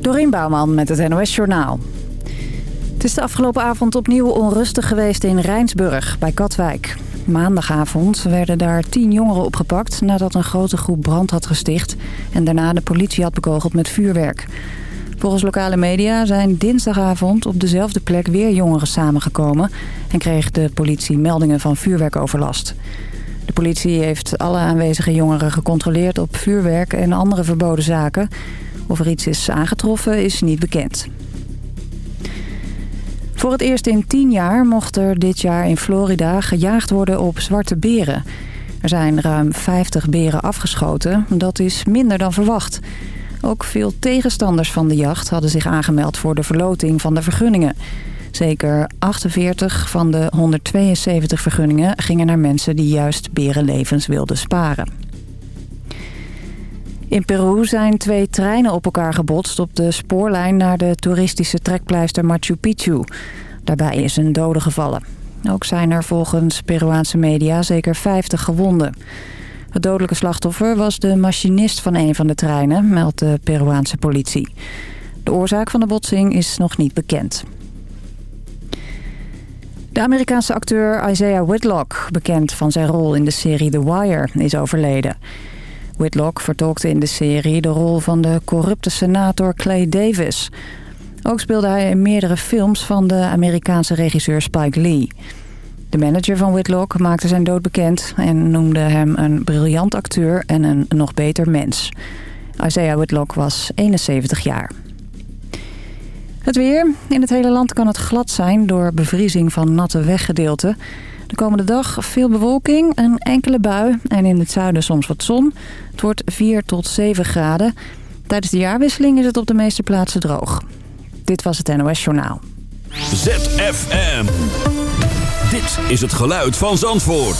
Dorien Bouwman met het NOS Journaal. Het is de afgelopen avond opnieuw onrustig geweest in Rijnsburg, bij Katwijk. Maandagavond werden daar tien jongeren opgepakt... nadat een grote groep brand had gesticht... en daarna de politie had bekogeld met vuurwerk. Volgens lokale media zijn dinsdagavond op dezelfde plek weer jongeren samengekomen... en kreeg de politie meldingen van vuurwerkoverlast. De politie heeft alle aanwezige jongeren gecontroleerd op vuurwerk en andere verboden zaken. Of er iets is aangetroffen is niet bekend. Voor het eerst in tien jaar mocht er dit jaar in Florida gejaagd worden op zwarte beren. Er zijn ruim 50 beren afgeschoten. Dat is minder dan verwacht. Ook veel tegenstanders van de jacht hadden zich aangemeld voor de verloting van de vergunningen. Zeker 48 van de 172 vergunningen gingen naar mensen die juist berenlevens wilden sparen. In Peru zijn twee treinen op elkaar gebotst op de spoorlijn naar de toeristische trekpleister Machu Picchu. Daarbij is een dode gevallen. Ook zijn er volgens Peruaanse media zeker 50 gewonden. Het dodelijke slachtoffer was de machinist van een van de treinen, meldt de Peruaanse politie. De oorzaak van de botsing is nog niet bekend. De Amerikaanse acteur Isaiah Whitlock, bekend van zijn rol in de serie The Wire, is overleden. Whitlock vertolkte in de serie de rol van de corrupte senator Clay Davis. Ook speelde hij in meerdere films van de Amerikaanse regisseur Spike Lee. De manager van Whitlock maakte zijn dood bekend en noemde hem een briljant acteur en een nog beter mens. Isaiah Whitlock was 71 jaar. Het weer. In het hele land kan het glad zijn door bevriezing van natte weggedeelten. De komende dag veel bewolking, een enkele bui en in het zuiden soms wat zon. Het wordt 4 tot 7 graden. Tijdens de jaarwisseling is het op de meeste plaatsen droog. Dit was het NOS Journaal. ZFM. Dit is het geluid van Zandvoort.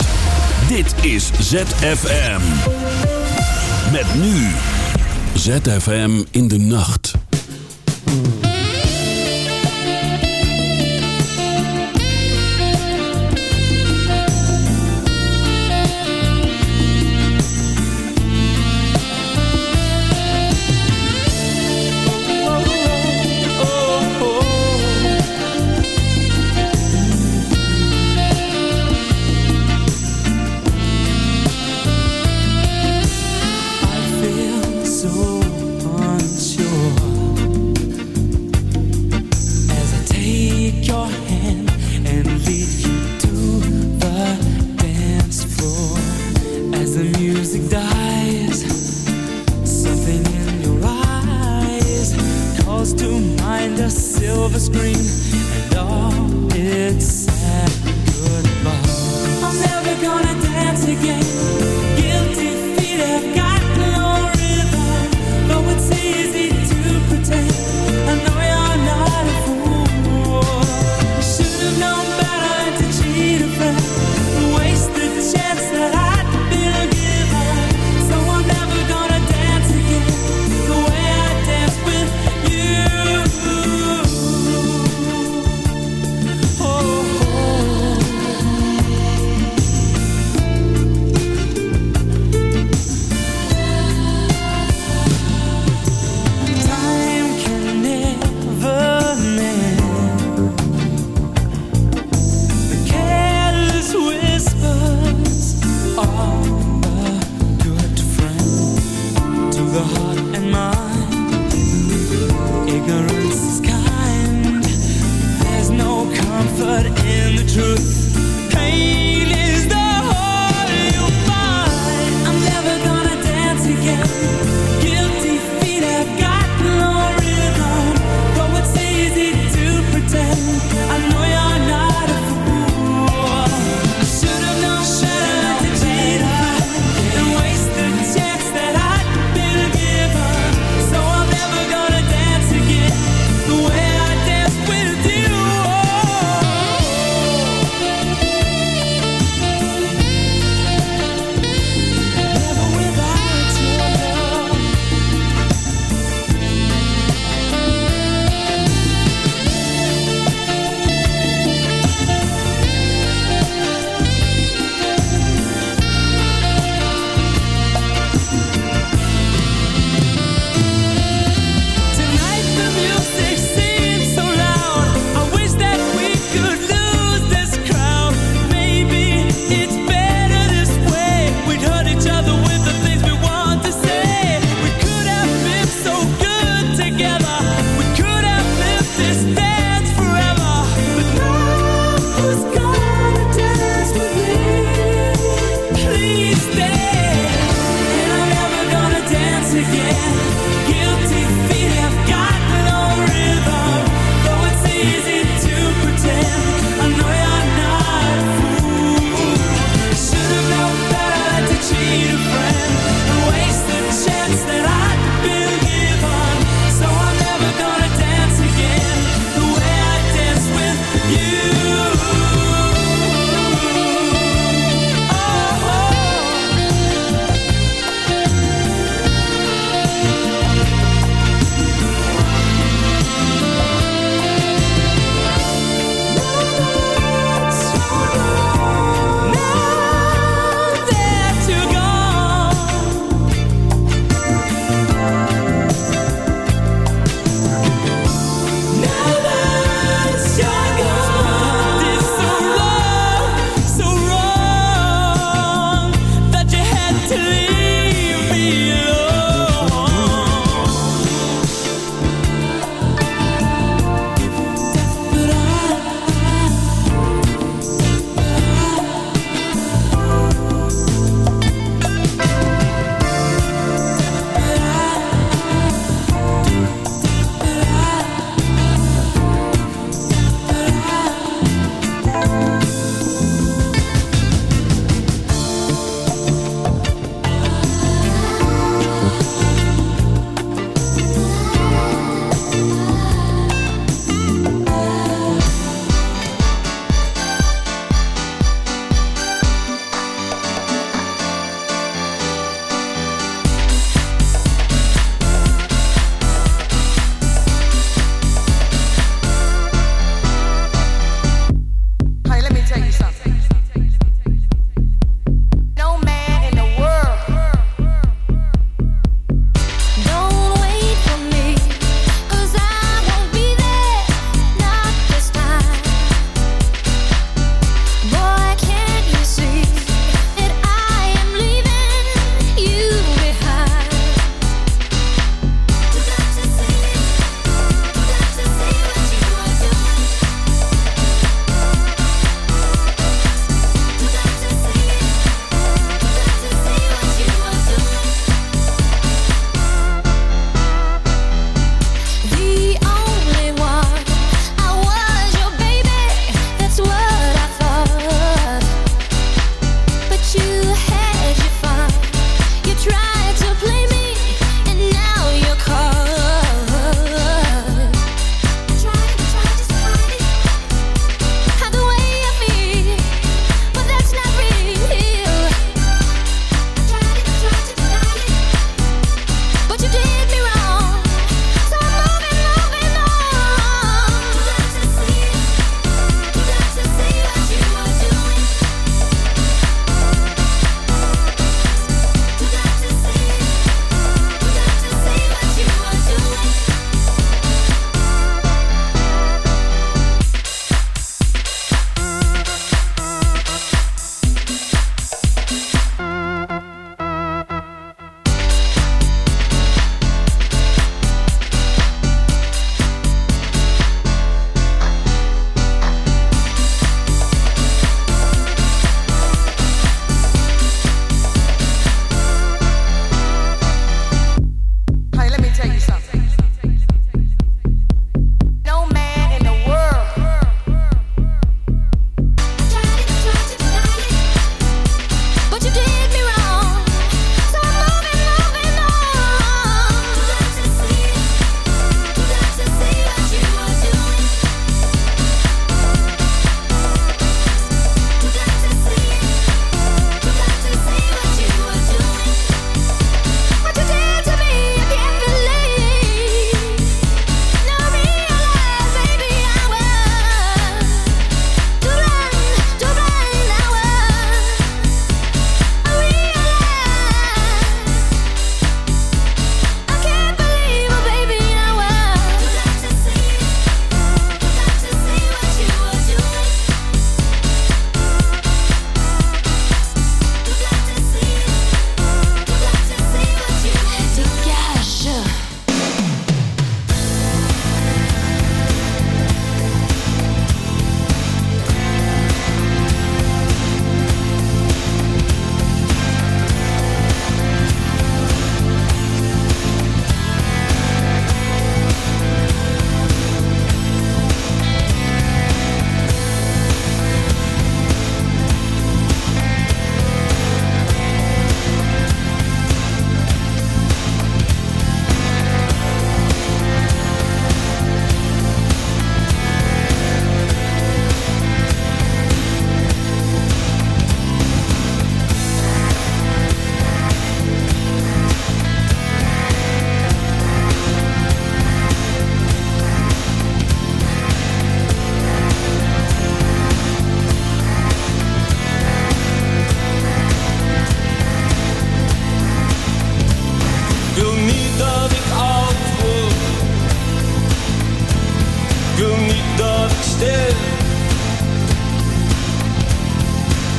Dit is ZFM. Met nu. ZFM in de nacht.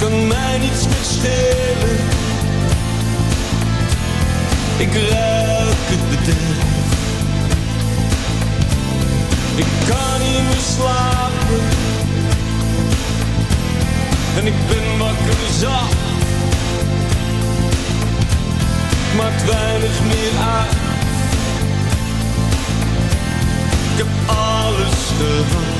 Kan mij niets meer schelen. Ik ruik het bedrijf. Ik kan niet meer slapen. En ik ben wakker zacht. Maakt weinig meer uit. Ik heb alles gehad.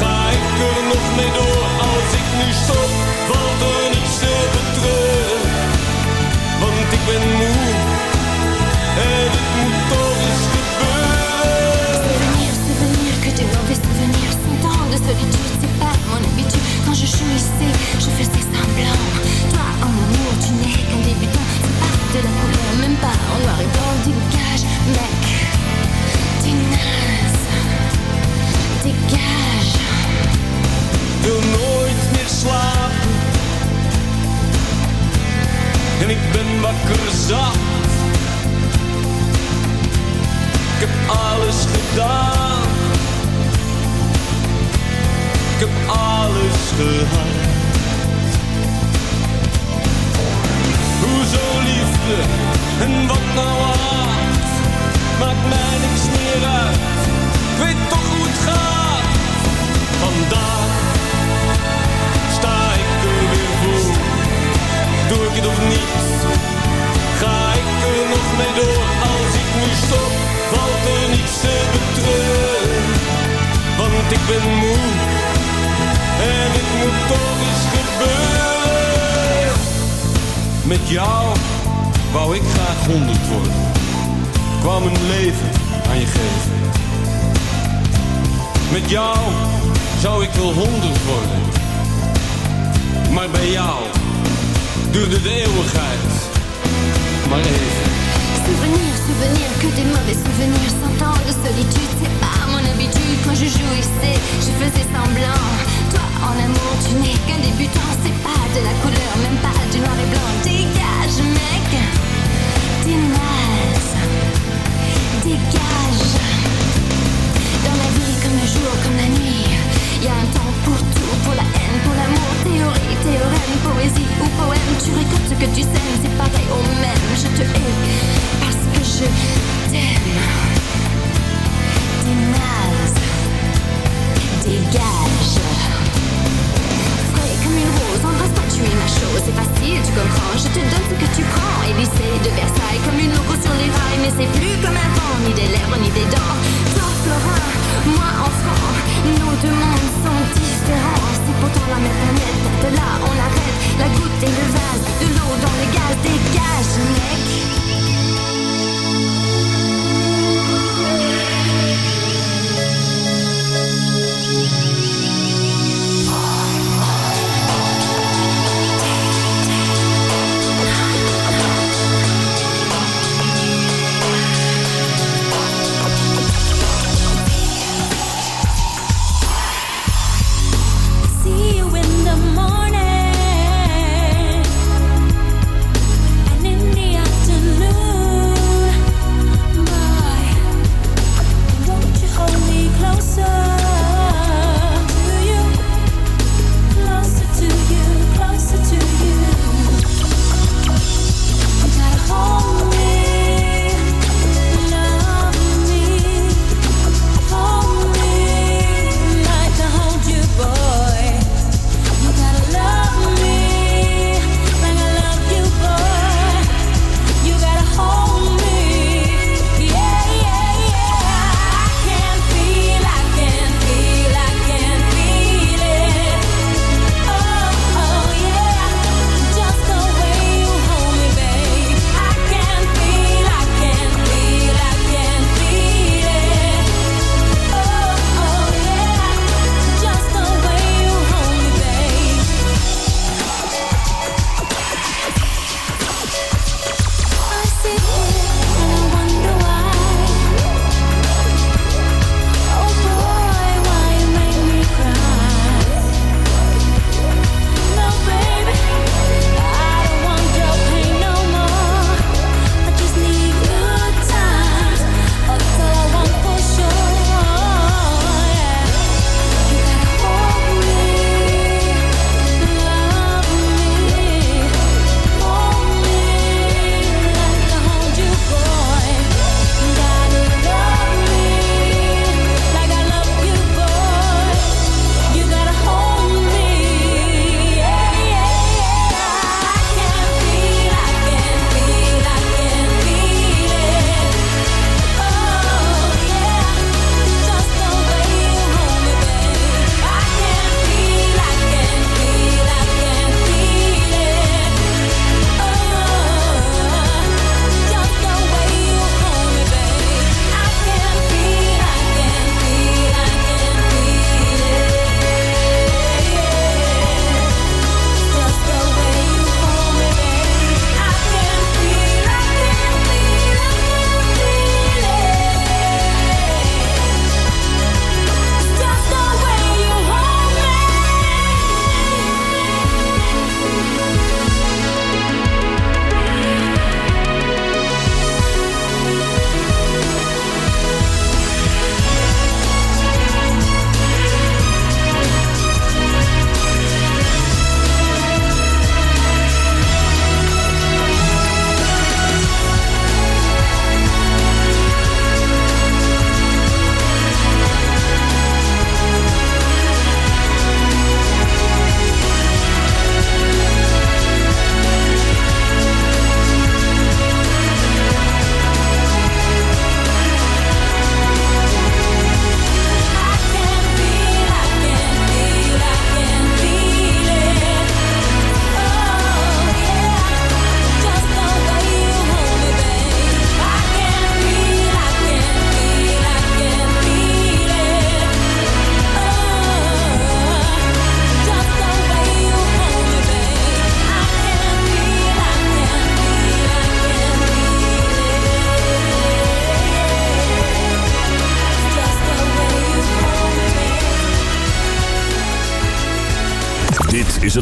Ga ik er nog mee door als ik nu stop? Valt er niets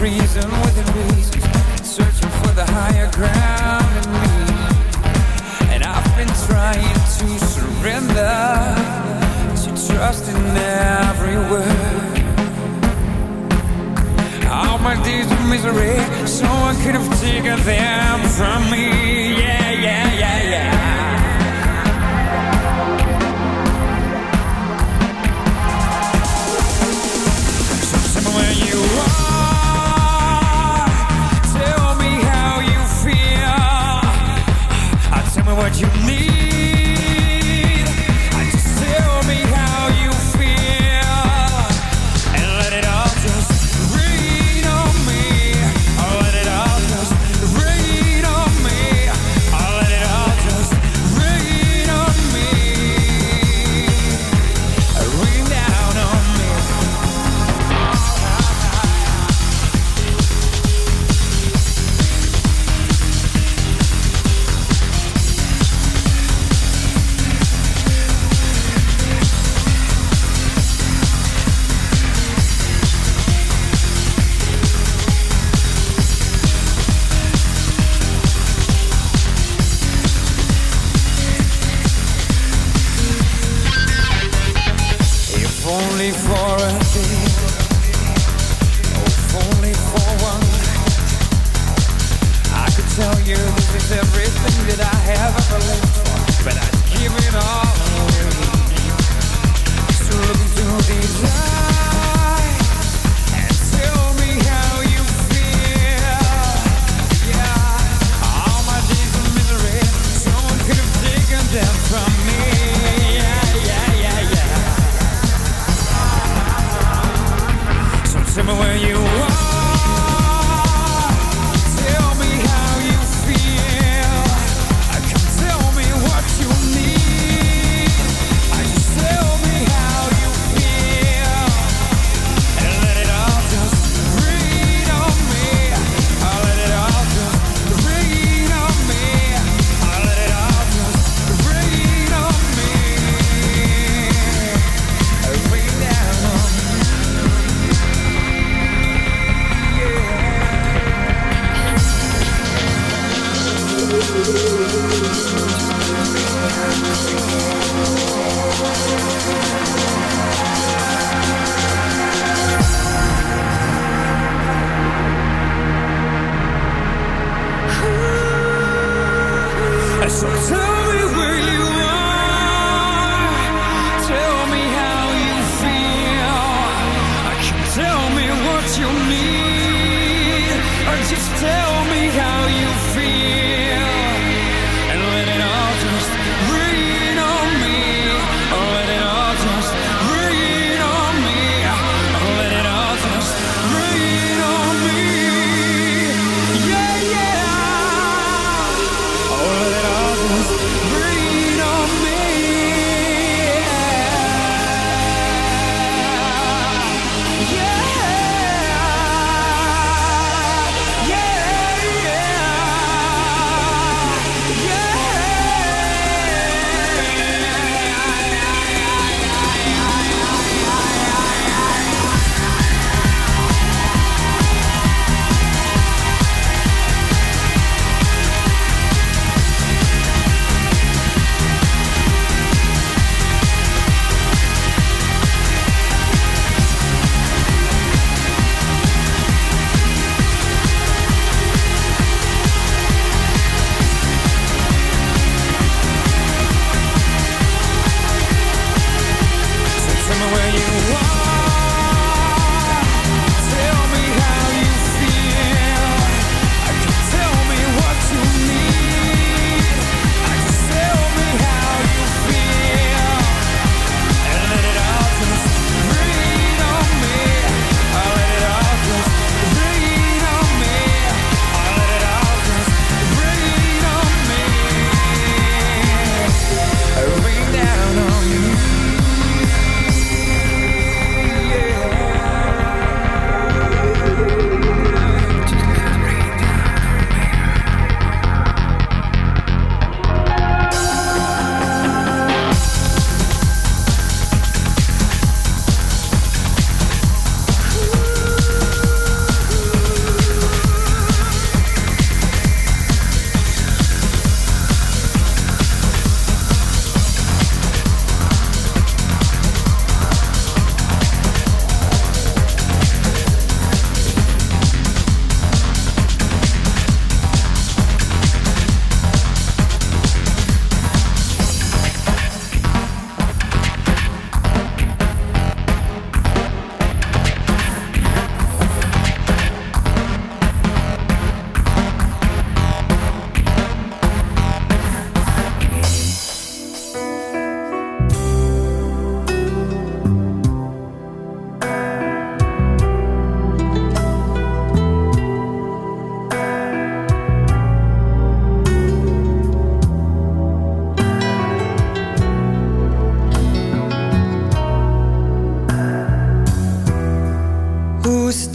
reason within reason Searching for the higher ground in me. And I've been trying to surrender To trust in every word. All my days of misery Someone could have taken them from me. Yeah, yeah, yeah, yeah.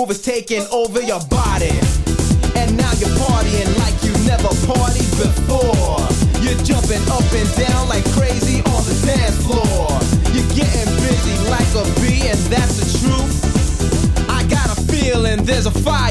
groove is taking over your body. And now you're partying like you never partied before. You're jumping up and down like crazy on the dance floor. You're getting busy like a bee, and that's the truth. I got a feeling there's a fire.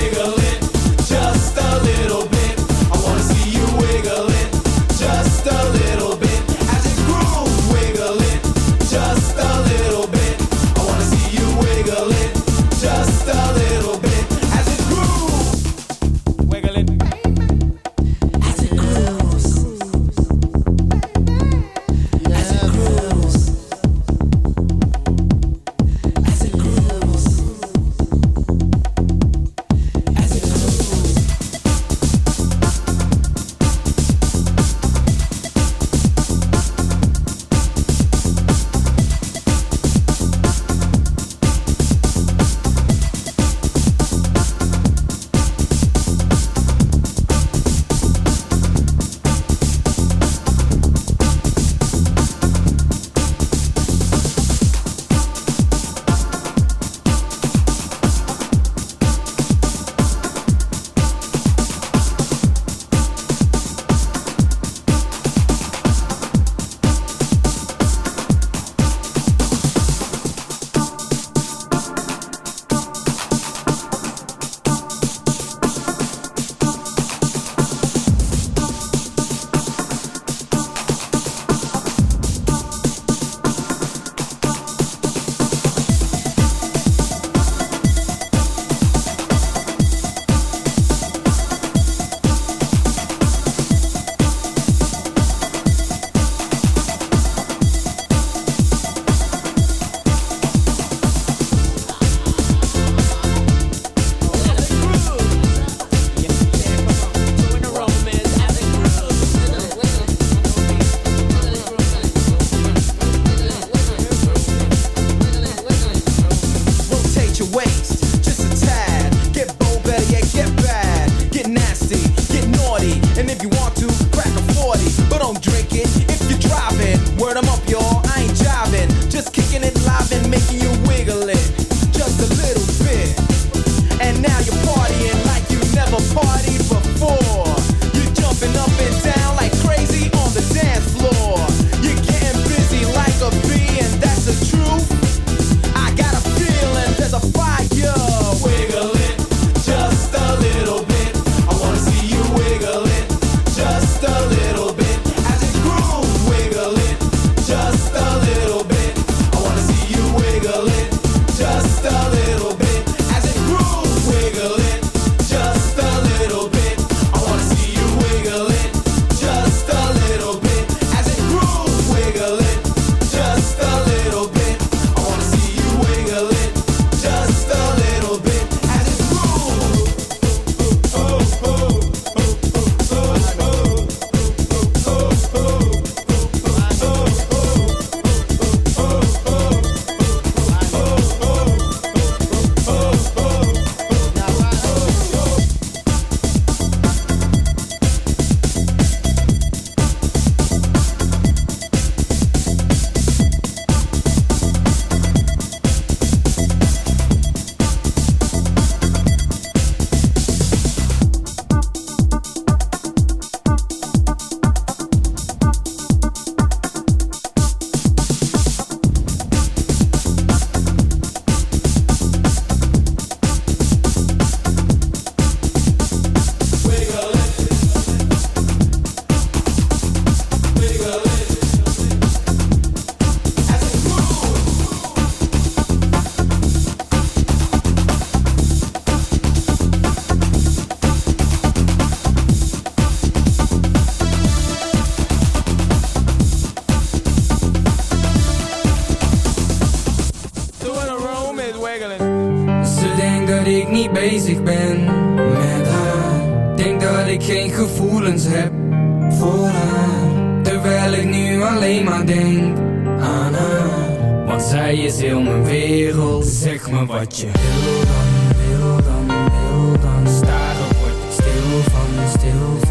ik niet bezig ben met haar. Denk dat ik geen gevoelens heb voor haar. Terwijl ik nu alleen maar denk aan haar. Want zij is heel mijn wereld. Zeg me wat je wil dan, wil dan, wil dan. Staren word ik stil van, stil van,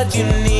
what you need.